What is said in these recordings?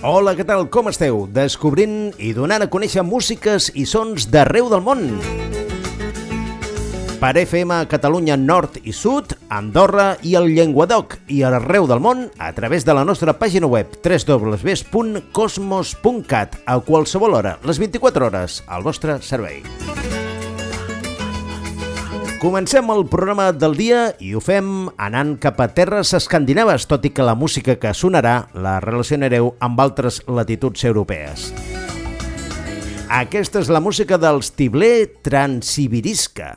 Hola, què tal? Com esteu? Descobrint i donant a conèixer músiques i sons d'arreu del món. Per FM Catalunya Nord i Sud, Andorra i el Llenguadoc i arreu del món a través de la nostra pàgina web www.cosmos.cat a qualsevol hora, les 24 hores, al vostre servei. Comencem el programa del dia i ho fem anant cap a terres escandinaves, tot i que la música que sonarà la relacionareu amb altres latituds europees. Aquesta és la música dels Tiblé Transsibirisca.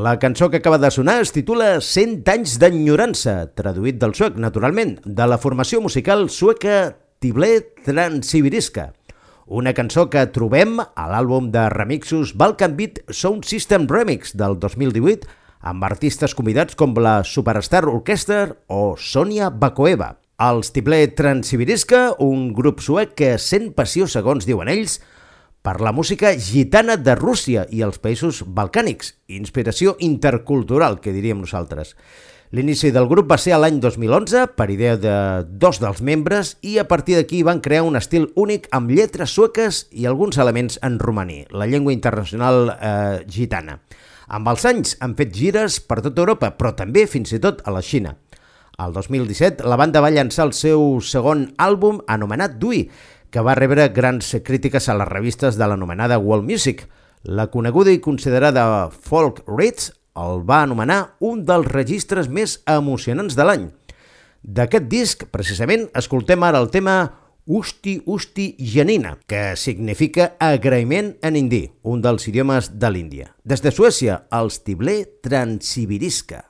La cançó que acaba de sonar es titula 100 anys d'enyorança, traduït del suec, naturalment, de la formació musical sueca Tiblé Transibiriska. Una cançó que trobem a l'àlbum de remixos Balkan Beat Sound System Remix del 2018 amb artistes convidats com la Superstar Orchestra o Sonia Bakoeva. Els Tiblé Transibiriska, un grup suec que sent passió, segons diuen ells, per la música gitana de Rússia i els països balcànics, inspiració intercultural, que diríem nosaltres. L'inici del grup va ser l'any 2011 per idea de dos dels membres i a partir d'aquí van crear un estil únic amb lletres sueques i alguns elements en romaní, la llengua internacional eh, gitana. Amb els anys han fet gires per tota Europa, però també fins i tot a la Xina. El 2017 la banda va llançar el seu segon àlbum anomenat Dui, que va rebre grans crítiques a les revistes de l'anomenada World Music. La coneguda i considerada Folk Reads el va anomenar un dels registres més emocionants de l'any. D'aquest disc, precisament, escoltem ara el tema Usti Usti Janina, que significa agraïment en hindi, un dels idiomes de l'Índia. Des de Suècia, els Tiblé Transibiriska.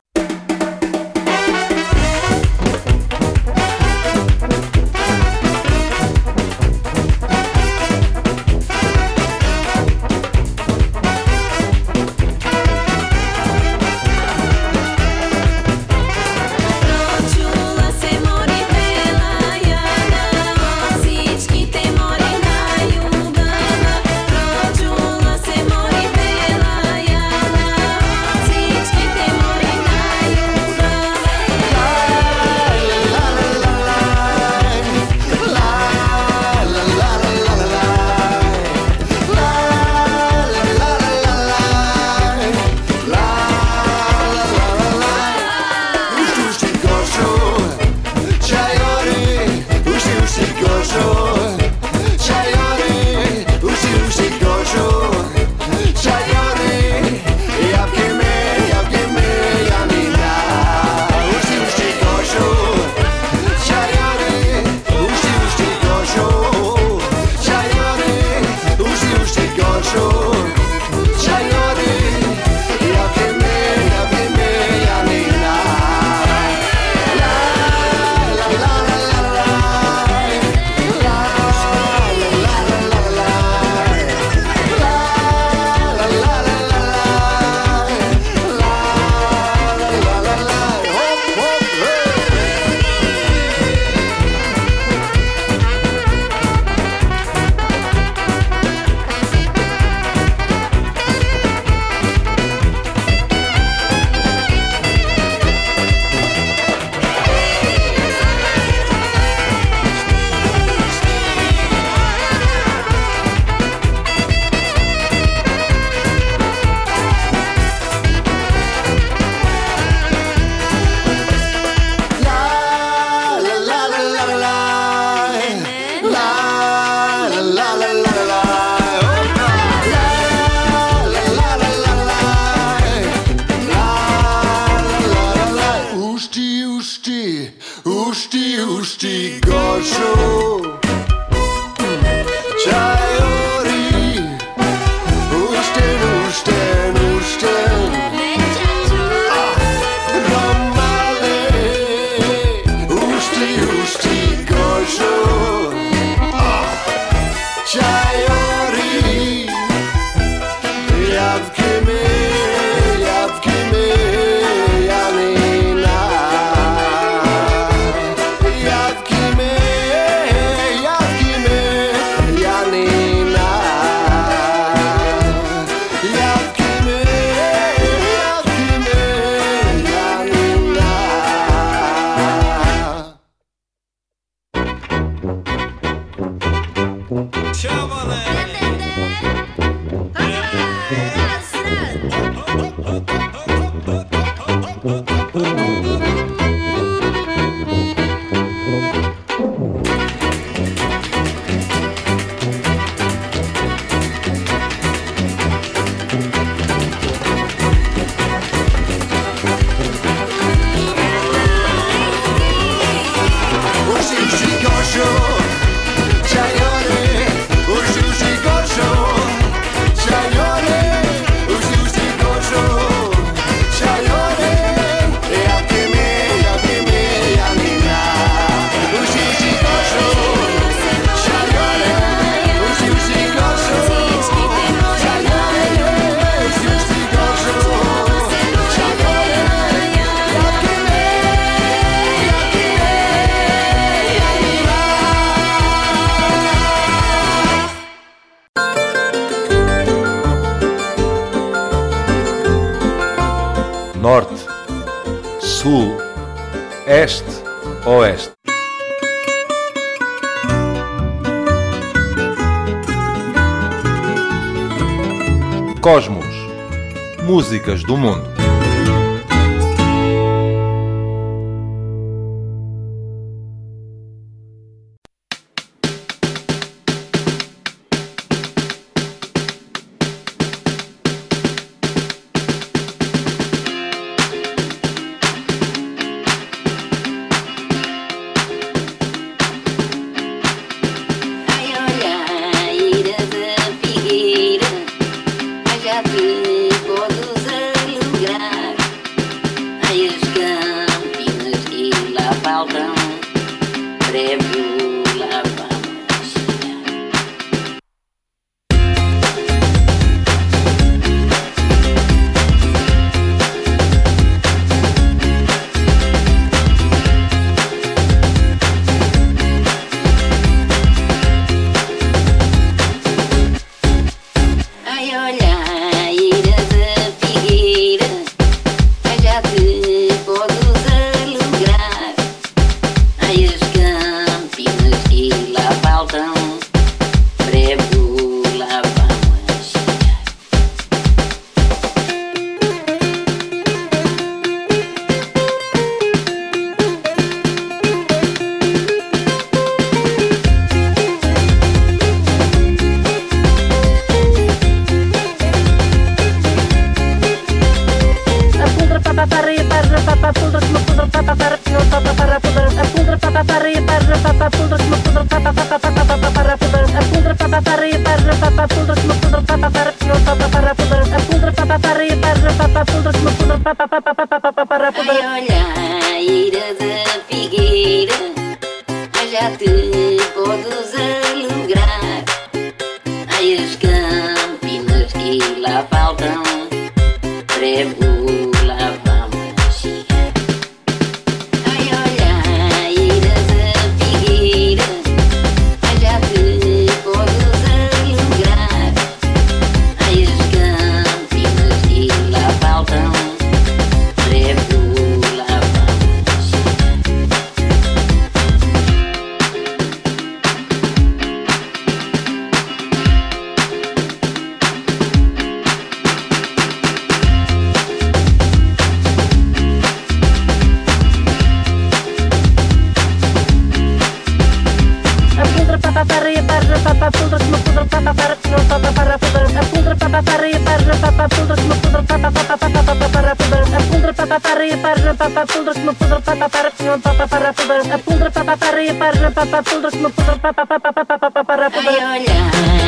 Músicas do mundo.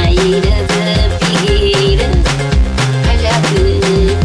Ai olha, da figueira, olha que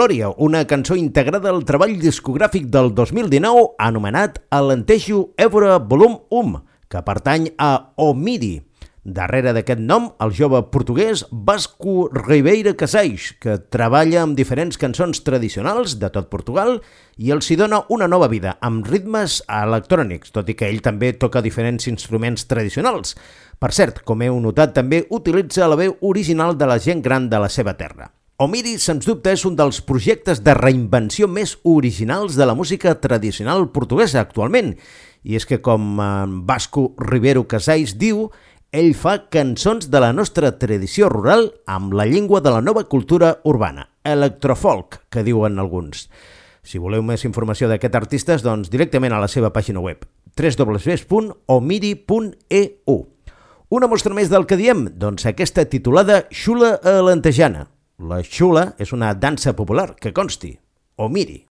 Glòria, una cançó integrada al treball discogràfic del 2019 anomenat Alentejo Évora Volum 1, que pertany a Omidi. Darrere d'aquest nom, el jove portuguès Vasco Ribeira Casais, que treballa amb diferents cançons tradicionals de tot Portugal i els hi dona una nova vida, amb ritmes electrònics, tot i que ell també toca diferents instruments tradicionals. Per cert, com heu notat, també utilitza la veu original de la gent gran de la seva terra. Omiri, sens dubte, és un dels projectes de reinvenció més originals de la música tradicional portuguesa actualment. I és que, com en Vasco Rivero Casais diu, ell fa cançons de la nostra tradició rural amb la llengua de la nova cultura urbana, electrofolk, que diuen alguns. Si voleu més informació d'aquest artista, doncs directament a la seva pàgina web, www.omiri.eu. Una mostra més del que diem? Doncs aquesta titulada Xula Alentejana. La xula és una dansa popular, que consti. Omiri. Ai,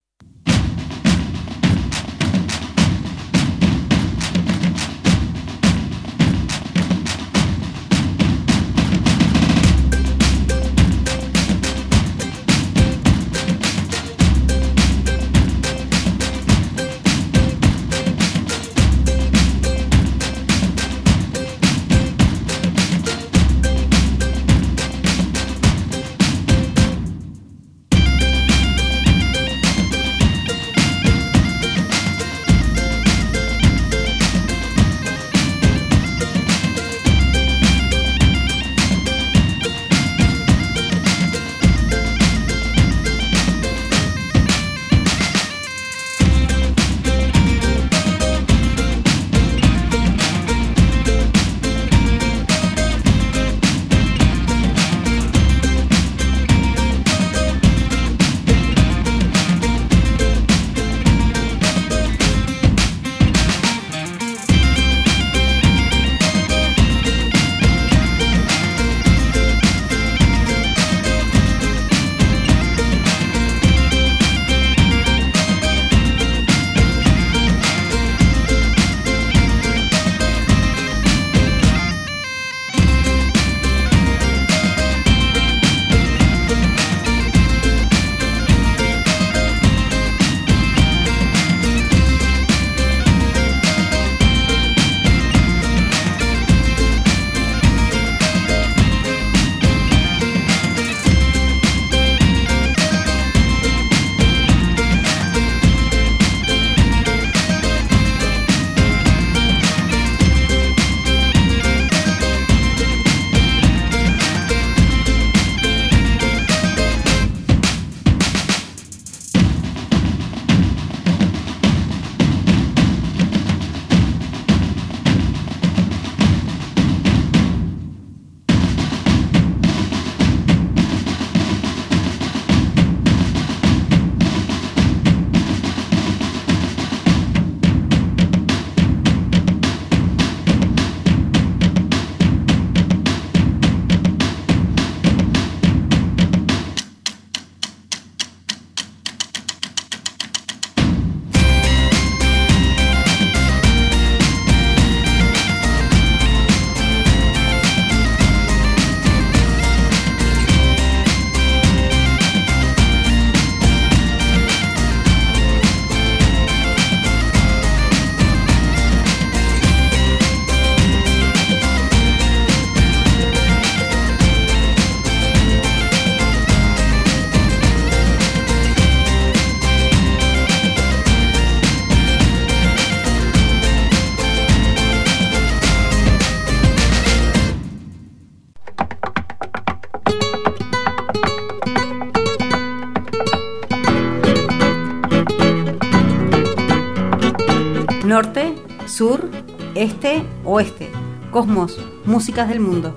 Cosmos, músicas del mundo.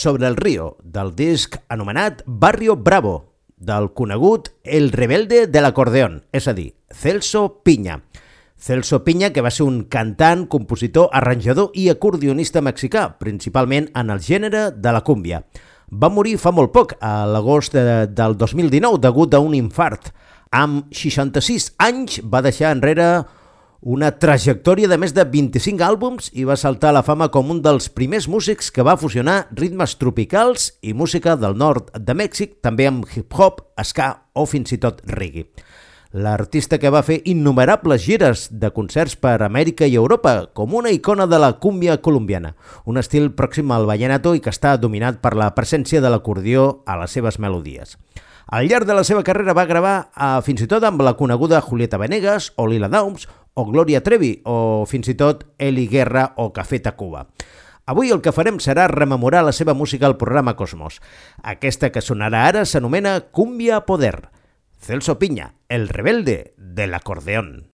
Sobre el río, del disc anomenat Barrio Bravo, del conegut El rebelde de l'acordeón, és a dir, Celso Piña. Celso Piña, que va ser un cantant, compositor, arranjador i acordionista mexicà, principalment en el gènere de la cúmbia. Va morir fa molt poc, a l'agost de, del 2019, degut a un infart. Amb 66 anys va deixar enrere una trajectòria de més de 25 àlbums i va saltar a la fama com un dels primers músics que va fusionar ritmes tropicals i música del nord de Mèxic, també amb hip-hop, ska o fins i tot reggae. L'artista que va fer innumerables gires de concerts per Amèrica i Europa, com una icona de la cúmbia colombiana, un estil pròxim al vallenato i que està dominat per la presència de l'acordió a les seves melodies. Al llarg de la seva carrera va gravar eh, fins i tot amb la coneguda Julieta Venegas o Lila Downs o Gloria Trevi o fins i tot Eli Guerra o Café Tacuba. Avui el que farem serà rememorar la seva música al programa Cosmos. Aquesta que sonarà ara s'anomena Cumbia Poder. Celso Piña, el rebelde del acordeón.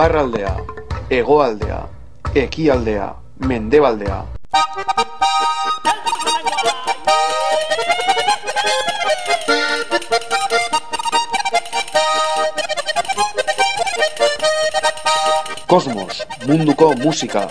Iparraldea, hegoaldea, ekialdea, mendebaldea. Kosmos, munduko musika.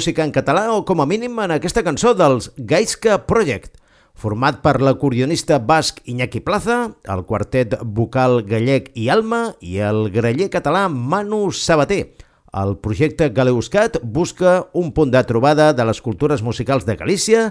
música en català o com a mínim en aquesta cançó dels Gaiska Project, format per l'acordionista basc Iñaki Plaza, el quartet vocal gallec i Alma i el greller català Manu Sabater. El projecte Galeuscat busca un punt de trobada de les cultures musicals de Galícia,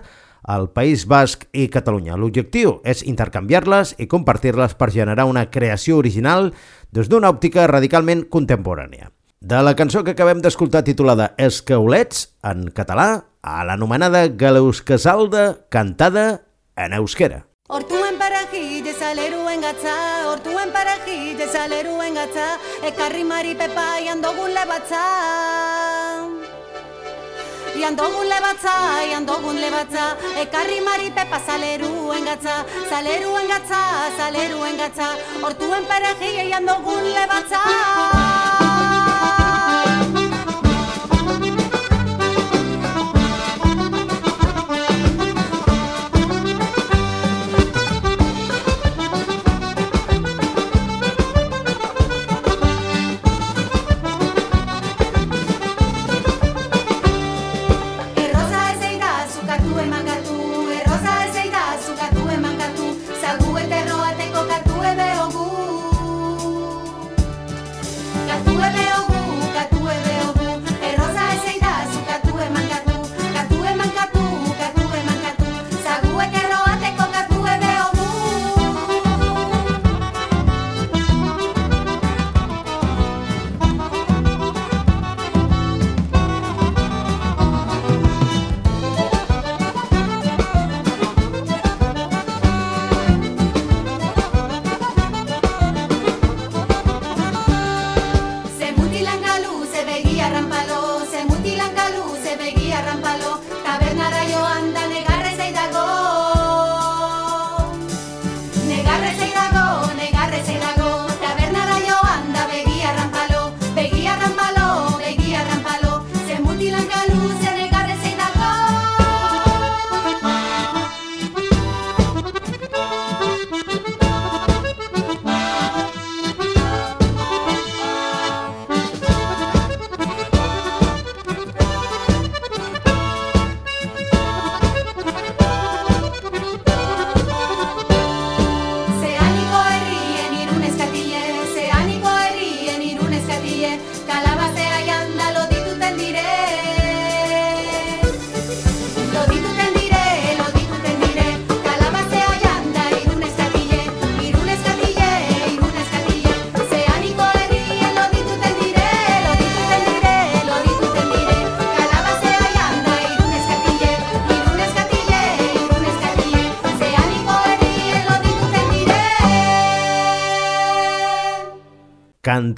el País Basc i Catalunya. L'objectiu és intercanviar-les i compartir-les per generar una creació original des d'una òptica radicalment contemporània. De la cançó que acabem d'escoltar titulada Escaulets, en català, a l'anomenada Galeus Galeuscasalda, cantada en euskera. Hortuen parajille saleruen engatza, hortuen parajille saleruen engatza, ekarri mari pepaian dogun lebatza. I andogun lebatza, ian dogun lebatza, ekarri mari pepa saleruen engatza, saleruen engatza, saleruen engatza, hortuen parajille ian dogun lebatza.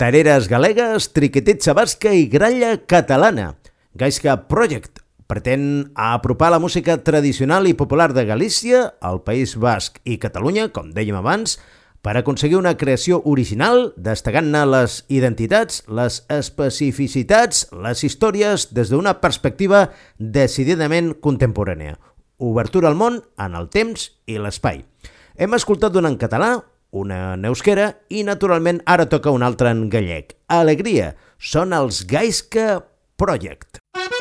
Cantareres galegues, triquetitza basca i gralla catalana. Gaisca Project pretén apropar la música tradicional i popular de Galícia, al País Basc i Catalunya, com dèiem abans, per aconseguir una creació original, destacant-ne les identitats, les especificitats, les històries des d'una perspectiva decididament contemporània. Obertura al món en el temps i l'espai. Hem escoltat una en català, una en euskera i, naturalment, ara toca una altra en gallec. Alegria, són els Gaisca Project. Somos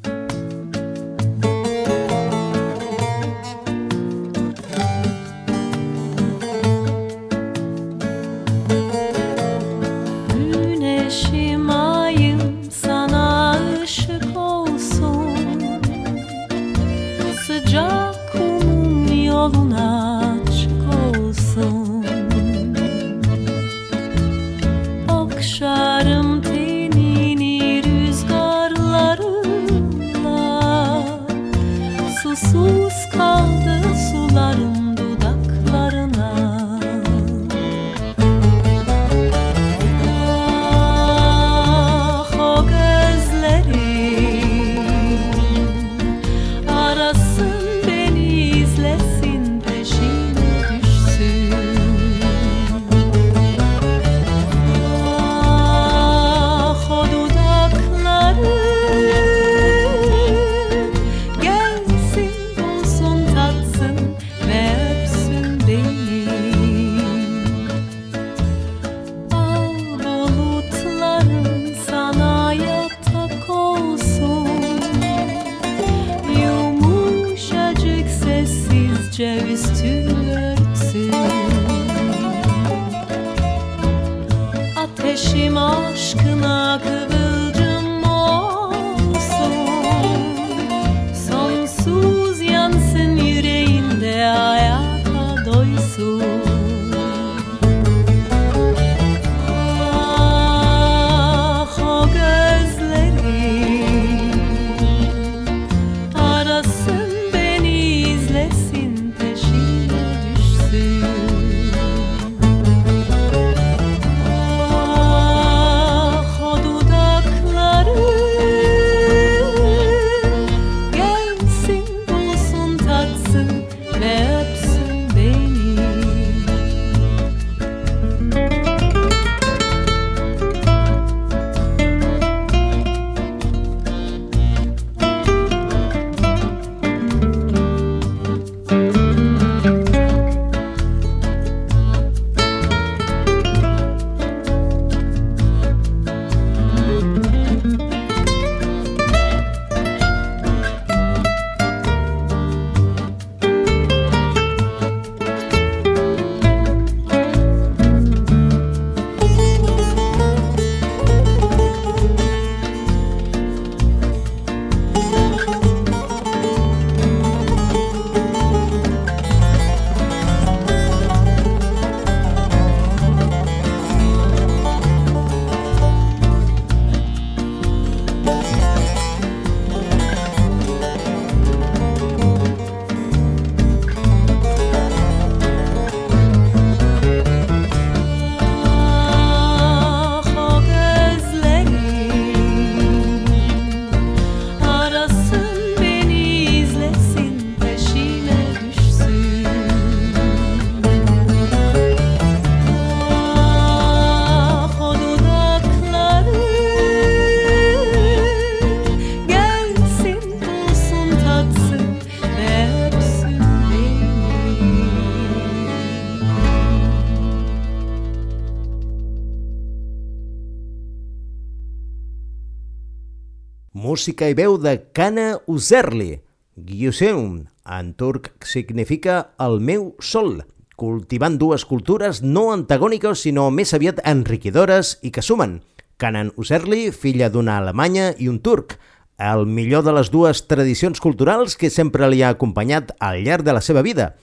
Música i veu de Kana Uzerli. Giuseum, en turc significa el meu sol, cultivant dues cultures no antagòniques sinó més aviat enriquidores i que sumen. Kanan Uzerli, filla d'una alemanya i un turc, el millor de les dues tradicions culturals que sempre li ha acompanyat al llarg de la seva vida.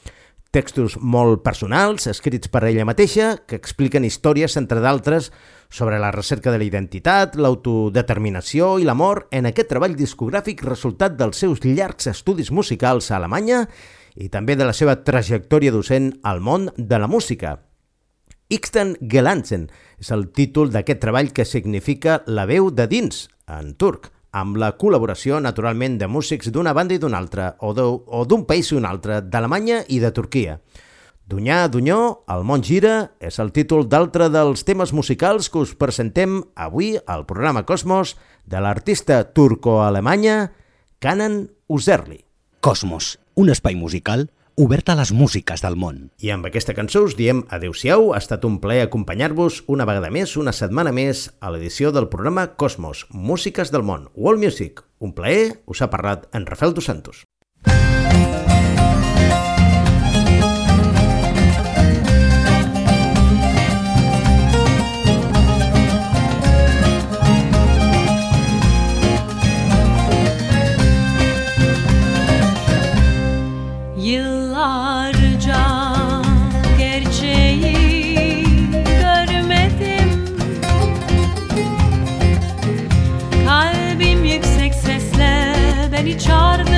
Textos molt personals, escrits per ella mateixa, que expliquen històries, entre d'altres, sobre la recerca de la identitat, l'autodeterminació i l'amor en aquest treball discogràfic resultat dels seus llargs estudis musicals a Alemanya i també de la seva trajectòria docent al món de la música. Ixten Gelanzen és el títol d'aquest treball que significa la veu de dins, en turc, amb la col·laboració, naturalment, de músics d'una banda i d'una altra, o d'un país i un altre, d'Alemanya i de Turquia. Dunyà, Dunyó, El món gira és el títol d'altre dels temes musicals que us presentem avui al programa Cosmos de l'artista turco-alemanya Kanan Uzerli. Cosmos, un espai musical obert a les músiques del món. I amb aquesta cançó us diem adeu-siau, ha estat un plaer acompanyar-vos una vegada més, una setmana més, a l'edició del programa Cosmos, Músiques del món, World Music. Un plaer, us ha parlat en Rafael Dos Santos. Çağırdı